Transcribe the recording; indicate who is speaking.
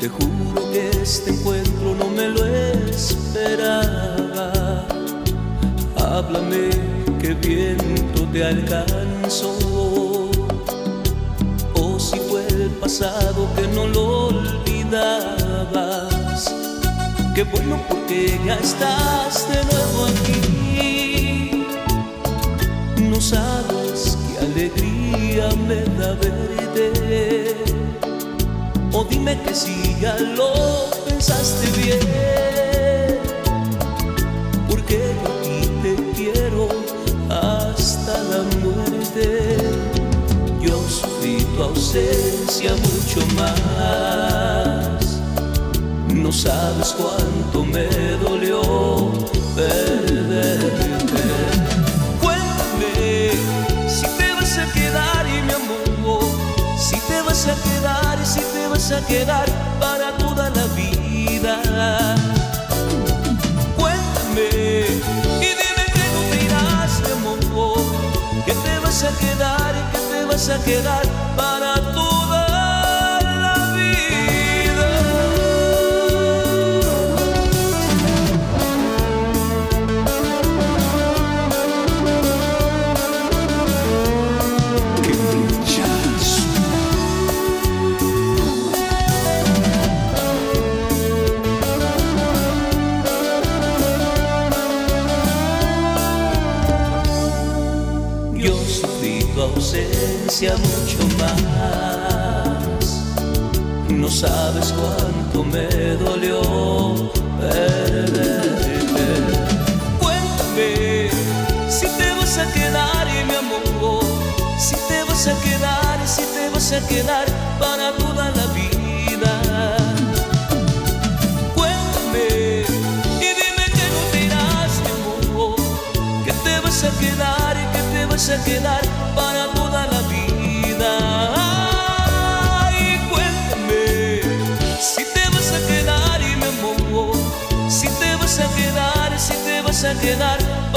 Speaker 1: Te juro que este encuentro no me lo esperaba. Háblame que viento te alcanzó. O si fue el pasado que no lo olvidabas. Qué bueno porque ya estás de nuevo aquí. Dime que si ya lo pensaste bien. Porque yo a ti te quiero hasta la muerte. Yo sufrí tu ausencia mucho más. No sabes cuánto me dolió perderte. Cuéntame si te vas a quedar y mi amor, si te vas a quedar vas a quedar para toda la vida. Cuéntame y dime que no te irás, mi amor, que te vas a quedar y que te vas a quedar para toda ausencia mucho más. No sabes cuánto me dolió perderte. Cuéntame si te vas a quedar mi amor, si te vas a quedar y si te vas a quedar para toda la vida. Cuéntame y dime que no te mi amor, que te vas a quedar y que te vas a quedar para quedar